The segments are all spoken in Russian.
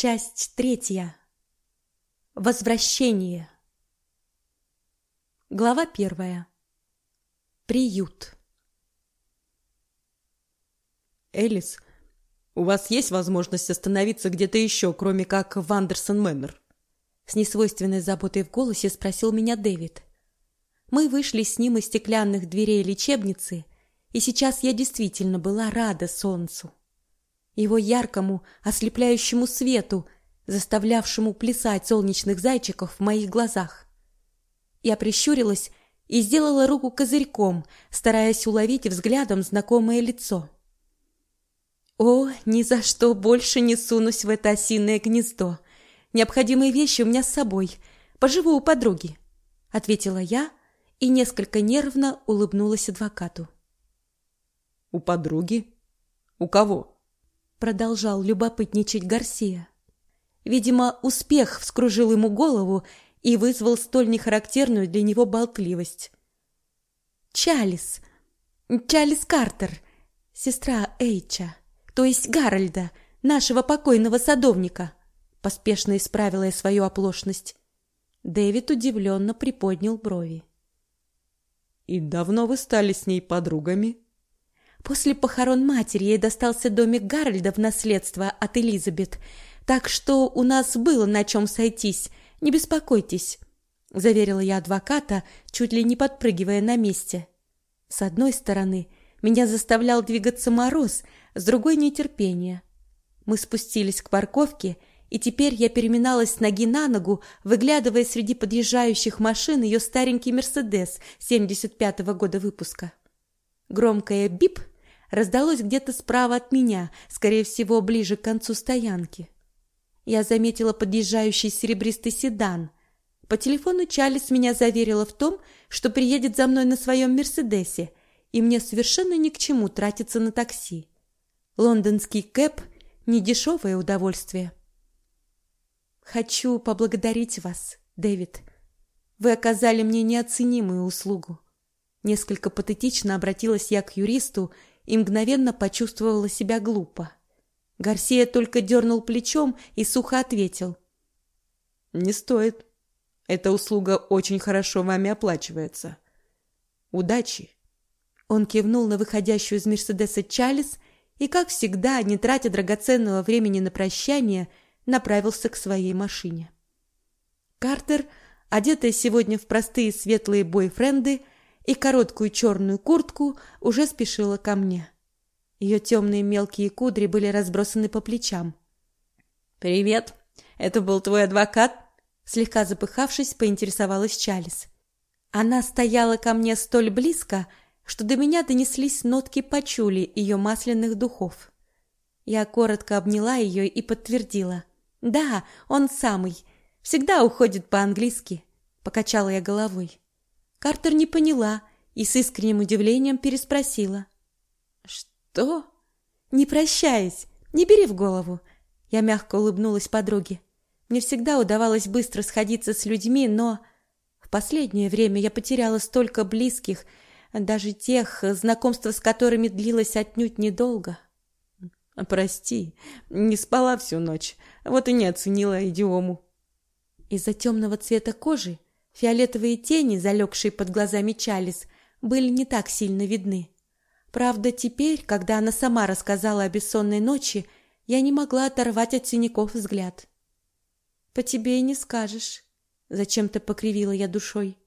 Часть третья. Возвращение. Глава первая. Приют. Элис, у вас есть возможность остановиться где-то еще, кроме как в Андерсон Мэннер? С несвойственной заботой в голосе спросил меня Дэвид. Мы вышли с ним из стеклянных дверей лечебницы, и сейчас я действительно была рада солнцу его яркому, ослепляющему свету, заставлявшему плясать солнечных зайчиков в моих глазах. Я прищурилась и сделала руку козырьком, стараясь уловить взглядом знакомое лицо. О, ни за что больше не сунусь в это осиное гнездо. Необходимые вещи у меня с собой. Поживу у подруги, ответила я и несколько нервно улыбнулась адвокату. У подруги? У кого? Продолжал любопытничать Гарсия. Видимо, успех вскружил ему голову и вызвал столь нехарактерную для него болтливость. Чалис, Чалис Картер, сестра Эйча, то есть Гарольда, нашего покойного садовника, поспешно исправила я свою оплошность. Дэвид удивленно приподнял брови. И давно вы стали с ней подругами? После похорон матери ей достался домик Гарольда в наследство от Элизабет, так что у нас было на чем сойтись, не беспокойтесь, заверила я адвоката, чуть ли не подпрыгивая на месте. С одной стороны, меня заставлял двигаться мороз, с другой нетерпение. Мы спустились к парковке, и теперь я переминалась с ноги на ногу, выглядывая среди подъезжающих машин ее старенький Мерседес 75-го года выпуска. Громкое бип раздалось где-то справа от меня, скорее всего, ближе к концу стоянки. Я заметила подъезжающий серебристый седан. По телефону Чалис меня заверила в том, что приедет за мной на своем Мерседесе, и мне совершенно ни к чему тратиться на такси. Лондонский кэп не дешевое удовольствие. Хочу поблагодарить вас, Дэвид. Вы оказали мне неоценимую услугу. Несколько патетично обратилась я к юристу и мгновенно почувствовала себя глупо. Гарсия только дернул плечом и сухо ответил: "Не стоит. Эта услуга очень хорошо вами оплачивается. Удачи". Он кивнул на выходящую из Мерседеса Чалис и, как всегда, не тратя драгоценного времени на прощание, направился к своей машине. Картер, одетая сегодня в простые светлые бойфренды, и короткую черную куртку, уже спешила ко мне. Ее темные мелкие кудри были разбросаны по плечам. Привет. Это был твой адвокат? Слегка запыхавшись, поинтересовалась Чалис. Она стояла ко мне столь близко, что до меня донеслись нотки пачули ее масляных духов. Я коротко обняла ее и подтвердила: "Да, он самый. Всегда уходит по-английски", покачала я головой. Картер не поняла и с искренним удивлением переспросила. «Что?» «Не прощаясь, не бери в голову». Я мягко улыбнулась подруге. Мне всегда удавалось быстро сходиться с людьми, но в последнее время я потеряла столько близких, даже тех, знакомство с которыми длилось отнюдь недолго. Прости, не спала всю ночь, вот и не оценила идиому. Из-за темного цвета кожи Фиолетовые тени, залегшие под глазами Чалис, были не так сильно видны. Правда, теперь, когда она сама рассказала о бессонной ночи, я не могла оторвать от синяков взгляд. По тебе и не скажешь, зачем-то покривила я душой,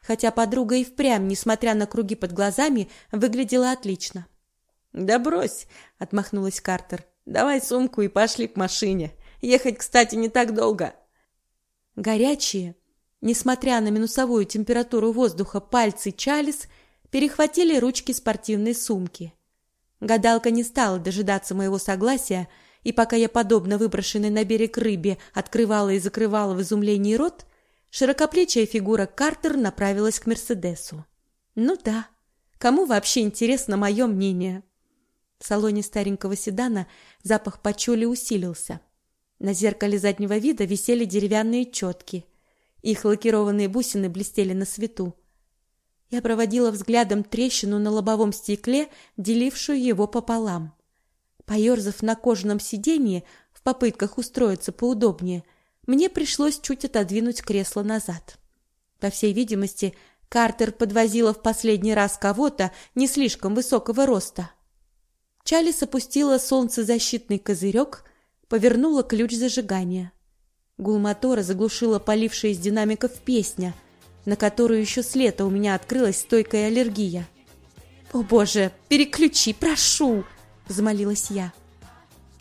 хотя подруга и впрямь, несмотря на круги под глазами, выглядела отлично. Да брось, отмахнулась Картер. Давай сумку и пошли к машине. Ехать, кстати, не так долго. Горячие, Несмотря на минусовую температуру воздуха, пальцы Чалис перехватили ручки спортивной сумки. Гадалка не стала дожидаться моего согласия, и пока я, подобно выброшенной на берег рыбе, открывала и закрывала в изумлении рот, широкоплечая фигура Картер направилась к Мерседесу. Ну да, кому вообще интересно мое мнение? В салоне старенького седана запах пачули усилился. На зеркале заднего вида висели деревянные четки – их лакированные бусины блестели на свету. Я проводила взглядом трещину на лобовом стекле, делившую его пополам. Поерзав на кожаном сиденье, в попытках устроиться поудобнее, мне пришлось чуть отодвинуть кресло назад. По всей видимости, Картер подвозила в последний раз кого-то не слишком высокого роста. Чалис опустила солнцезащитный козырек, повернула ключ зажигания. Гул мотора заглушила полившая из динамиков песня, на которую еще с лета у меня открылась стойкая аллергия. «О боже, переключи, прошу!» — взмолилась я.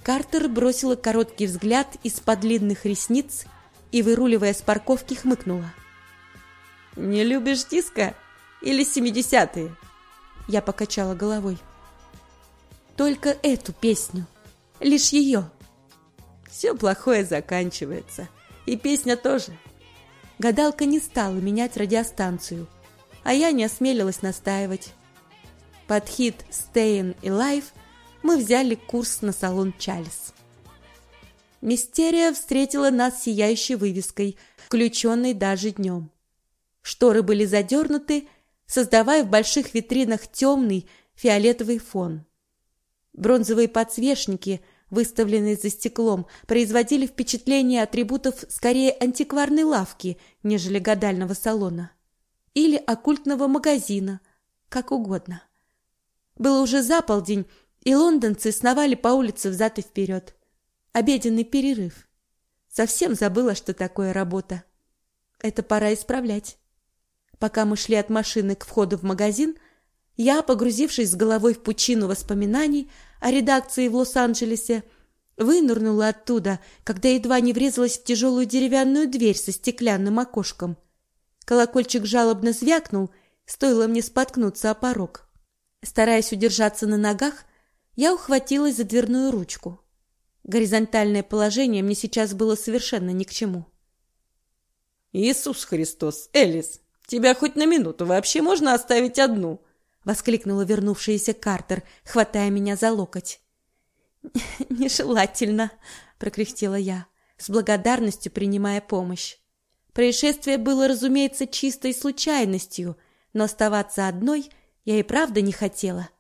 Картер бросила короткий взгляд из-под длинных ресниц и, выруливая с парковки, хмыкнула. «Не любишь диско? Или семидесятые?» Я покачала головой. «Только эту песню. Лишь ее». Все плохое заканчивается. И песня тоже. Гадалка не стала менять радиостанцию, а я не осмелилась настаивать. Под хит «Stayin' Alive» мы взяли курс на салон «Чалис». Мистерия встретила нас сияющей вывеской, включенной даже днем. Шторы были задернуты, создавая в больших витринах темный фиолетовый фон. Бронзовые подсвечники, выставленные за стеклом, производили впечатление атрибутов скорее антикварной лавки, нежели гадального салона. Или оккультного магазина, как угодно. Было уже за полдень, и лондонцы сновали по улице взад и вперед. Обеденный перерыв. Совсем забыла, что такое работа. Это пора исправлять. Пока мы шли от машины к входу в магазин, я, погрузившись с головой в пучину воспоминаний о редакции в Лос-Анджелесе, вынырнула оттуда, когда едва не врезалась в тяжелую деревянную дверь со стеклянным окошком. Колокольчик жалобно звякнул, стоило мне споткнуться о порог. Стараясь удержаться на ногах, я ухватилась за дверную ручку. Горизонтальное положение мне сейчас было совершенно ни к чему. «Иисус Христос, Элис, тебя хоть на минуту вообще можно оставить одну?» — воскликнула вернувшаяся Картер, хватая меня за локоть. «Нежелательно», — прокряхтела я, с благодарностью принимая помощь. Происшествие было, разумеется, чистой случайностью, но оставаться одной я и правда не хотела. —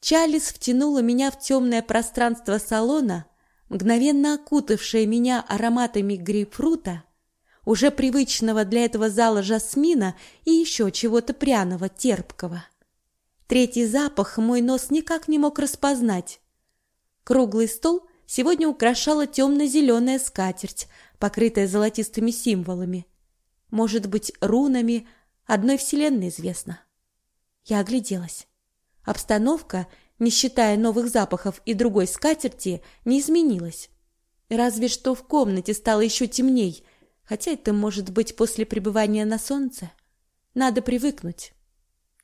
Чалис втянула меня в темное пространство салона, мгновенно окутавшее меня ароматами грейпфрута, уже привычного для этого зала жасмина и еще чего-то пряного, терпкого. Третий запах мой нос никак не мог распознать. Круглый стол сегодня украшала темно-зеленая скатерть, покрытая золотистыми символами. Может быть, рунами одной вселенной известно. Я огляделась. Обстановка, не считая новых запахов и другой скатерти, не изменилась. Разве что в комнате стало еще темней, хотя это может быть после пребывания на солнце. Надо привыкнуть.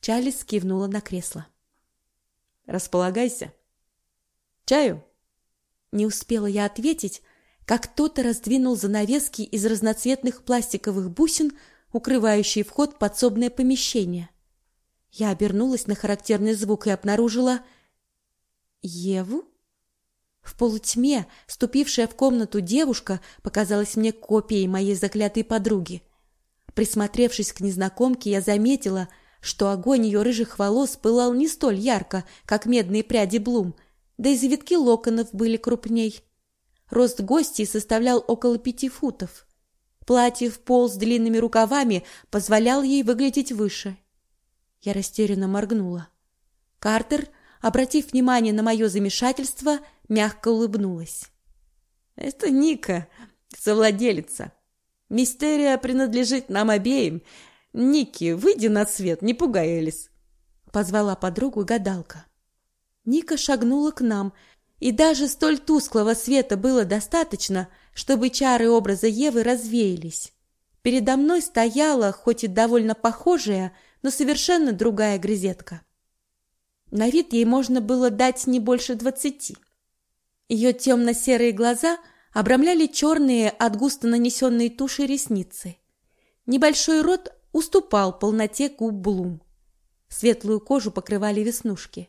Чалис кивнула на кресло. Располагайся. Чаю? Не успела я ответить, как кто-то раздвинул занавески из разноцветных пластиковых бусин, укрывающие вход в подсобное помещение. Я обернулась на характерный звук и обнаружила Еву. В полутьме ступившая в комнату девушка показалась мне копией моей заклятой подруги. Присмотревшись к незнакомке, я заметила, что огонь ее рыжих волос пылал не столь ярко, как медные пряди Блум, да и завитки локонов были крупней. Рост гостей составлял около пяти футов. Платье в пол с длинными рукавами позволял ей выглядеть выше. Я растерянно моргнула. Картер, обратив внимание на мое замешательство, мягко улыбнулась. «Это Ника, совладелица. Мистерия принадлежит нам обеим. Ники, выйди на свет, не пугай Элис!» Позвала подругу гадалка. Ника шагнула к нам, и даже столь тусклого света было достаточно, чтобы чары образа Евы развеялись. Передо мной стояла, хоть и довольно похожая, но совершенно другая грезетка. На вид ей можно было дать не больше двадцати. Ее темно-серые глаза обрамляли черные от густо нанесенной туши ресницы. Небольшой рот уступал полноте губ Блум. Светлую кожу покрывали веснушки.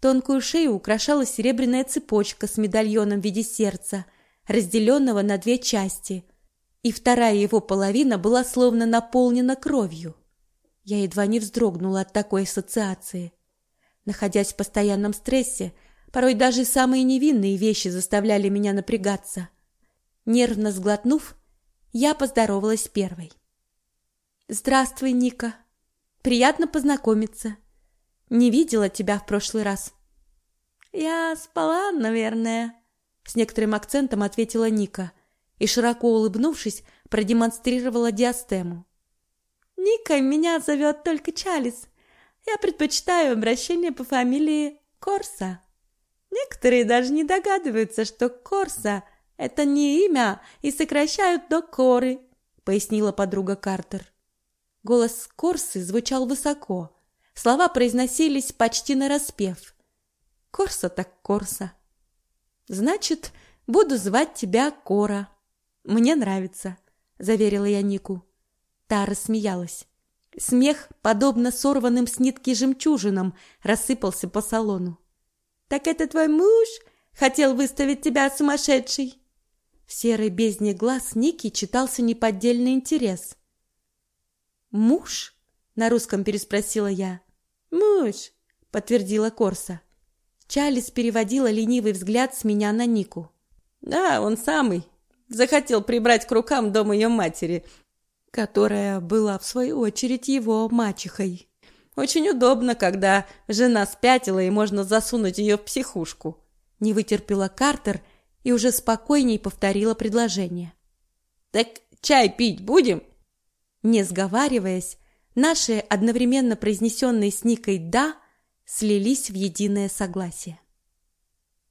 Тонкую шею украшала серебряная цепочка с медальоном в виде сердца, разделенного на две части, и вторая его половина была словно наполнена кровью. Я едва не вздрогнула от такой ассоциации. Находясь в постоянном стрессе, Порой даже самые невинные вещи заставляли меня напрягаться. Нервно сглотнув, я поздоровалась первой. «Здравствуй, Ника. Приятно познакомиться. Не видела тебя в прошлый раз». «Я спала, наверное», — с некоторым акцентом ответила Ника и, широко улыбнувшись, продемонстрировала диастему. «Ника меня зовет только Чалис. Я предпочитаю обращение по фамилии Корса. Некоторые даже не догадываются, что Корса — это не имя и сокращают до Коры», — пояснила подруга Картер. Голос Корсы звучал высоко. Слова произносились почти нараспев. Корса так Корса. Значит, буду звать тебя Кора. Мне нравится, заверила я Нику. Та рассмеялась. Смех, подобно сорванным с нитки жемчужинам, рассыпался по салону. Так это твой муж хотел выставить тебя сумасшедшей? В серой бездне глаз Ники читался неподдельный интерес. Муж? на русском переспросила я. Муж, подтвердила Корса. Чалис переводила ленивый взгляд с меня на Нику. Да, он самый. Захотел прибрать к рукам дом ее матери, которая была в свою очередь его мачехой. Очень удобно, когда жена спятила и можно засунуть ее в психушку. Не вытерпела Картер и уже спокойней повторила предложение. Так чай пить будем? Не сговариваясь, наши одновременно произнесенные с Никой «да» слились в единое согласие.